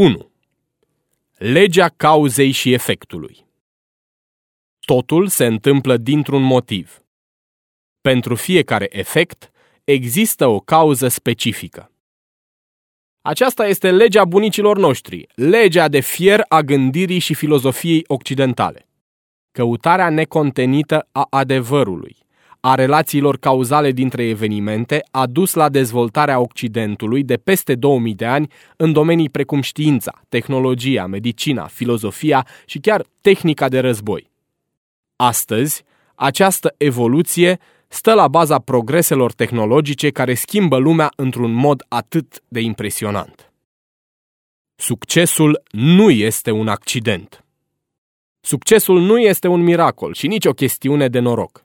1. Legea cauzei și efectului. Totul se întâmplă dintr-un motiv. Pentru fiecare efect există o cauză specifică. Aceasta este legea bunicilor noștri, legea de fier a gândirii și filozofiei occidentale. Căutarea necontenită a adevărului, a relațiilor cauzale dintre evenimente a dus la dezvoltarea Occidentului de peste 2000 de ani în domenii precum știința, tehnologia, medicina, filozofia și chiar tehnica de război. Astăzi, această evoluție stă la baza progreselor tehnologice care schimbă lumea într-un mod atât de impresionant. Succesul nu este un accident. Succesul nu este un miracol și nici o chestiune de noroc.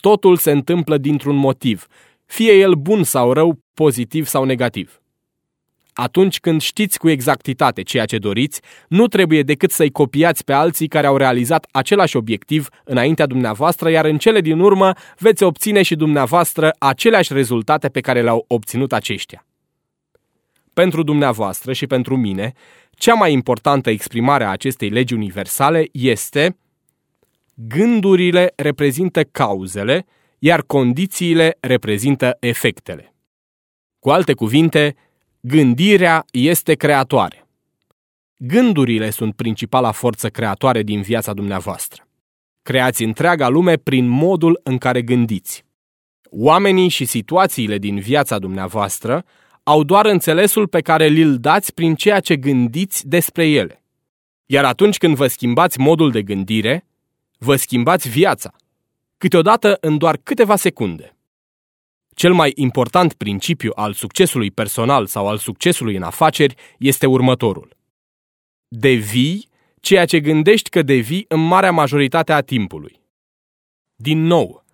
Totul se întâmplă dintr-un motiv, fie el bun sau rău, pozitiv sau negativ. Atunci când știți cu exactitate ceea ce doriți, nu trebuie decât să-i copiați pe alții care au realizat același obiectiv înaintea dumneavoastră, iar în cele din urmă veți obține și dumneavoastră aceleași rezultate pe care le-au obținut aceștia. Pentru dumneavoastră și pentru mine, cea mai importantă exprimare a acestei legi universale este gândurile reprezintă cauzele, iar condițiile reprezintă efectele. Cu alte cuvinte, gândirea este creatoare. Gândurile sunt principala forță creatoare din viața dumneavoastră. Creați întreaga lume prin modul în care gândiți. Oamenii și situațiile din viața dumneavoastră au doar înțelesul pe care li-l dați prin ceea ce gândiți despre ele. Iar atunci când vă schimbați modul de gândire, vă schimbați viața, câteodată în doar câteva secunde. Cel mai important principiu al succesului personal sau al succesului în afaceri este următorul. Devii ceea ce gândești că devii în marea majoritate a timpului. Din nou,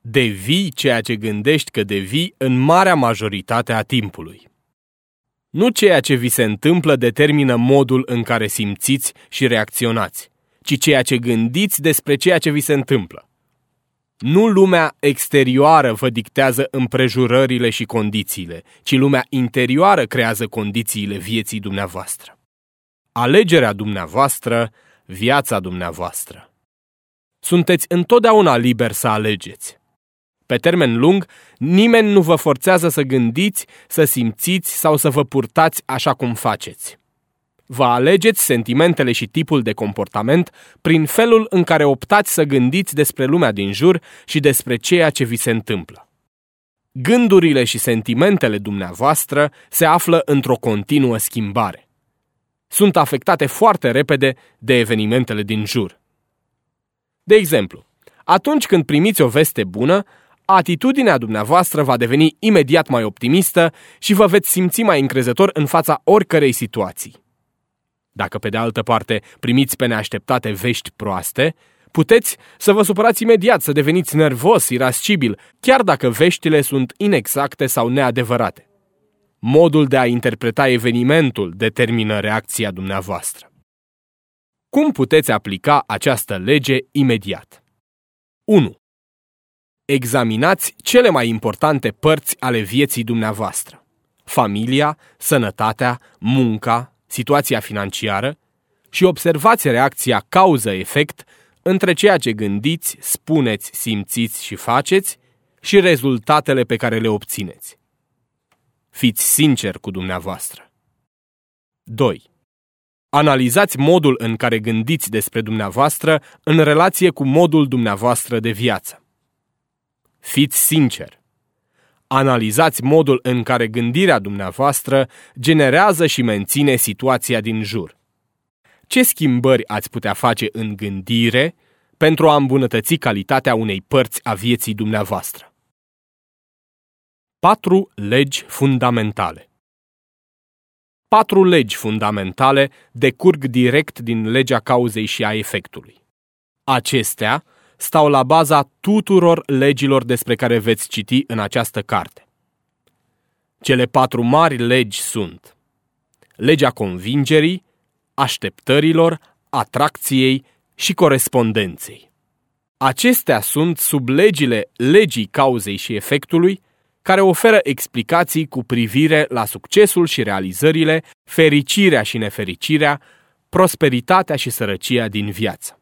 devii ceea ce gândești că devii în marea majoritate a timpului. Nu ceea ce vi se întâmplă determină modul în care simțiți și reacționați ci ceea ce gândiți despre ceea ce vi se întâmplă. Nu lumea exterioară vă dictează împrejurările și condițiile, ci lumea interioară creează condițiile vieții dumneavoastră. Alegerea dumneavoastră, viața dumneavoastră. Sunteți întotdeauna liber să alegeți. Pe termen lung, nimeni nu vă forțează să gândiți, să simțiți sau să vă purtați așa cum faceți. Vă alegeți sentimentele și tipul de comportament prin felul în care optați să gândiți despre lumea din jur și despre ceea ce vi se întâmplă. Gândurile și sentimentele dumneavoastră se află într-o continuă schimbare. Sunt afectate foarte repede de evenimentele din jur. De exemplu, atunci când primiți o veste bună, atitudinea dumneavoastră va deveni imediat mai optimistă și vă veți simți mai încrezător în fața oricărei situații. Dacă pe de altă parte primiți pe neașteptate vești proaste, puteți să vă supărați imediat, să deveniți nervos, irascibil, chiar dacă veștile sunt inexacte sau neadevărate. Modul de a interpreta evenimentul determină reacția dumneavoastră. Cum puteți aplica această lege imediat? 1. Examinați cele mai importante părți ale vieții dumneavoastră. Familia, sănătatea, munca, situația financiară și observați reacția cauză-efect între ceea ce gândiți, spuneți, simțiți și faceți și rezultatele pe care le obțineți. Fiți sincer cu dumneavoastră. 2. Analizați modul în care gândiți despre dumneavoastră în relație cu modul dumneavoastră de viață. Fiți sincer analizați modul în care gândirea dumneavoastră generează și menține situația din jur. Ce schimbări ați putea face în gândire pentru a îmbunătăți calitatea unei părți a vieții dumneavoastră? 4 legi fundamentale Patru legi fundamentale decurg direct din legea cauzei și a efectului. Acestea stau la baza tuturor legilor despre care veți citi în această carte. Cele patru mari legi sunt legea convingerii, așteptărilor, atracției și corespondenței. Acestea sunt sub legile legii cauzei și efectului care oferă explicații cu privire la succesul și realizările, fericirea și nefericirea, prosperitatea și sărăcia din viață.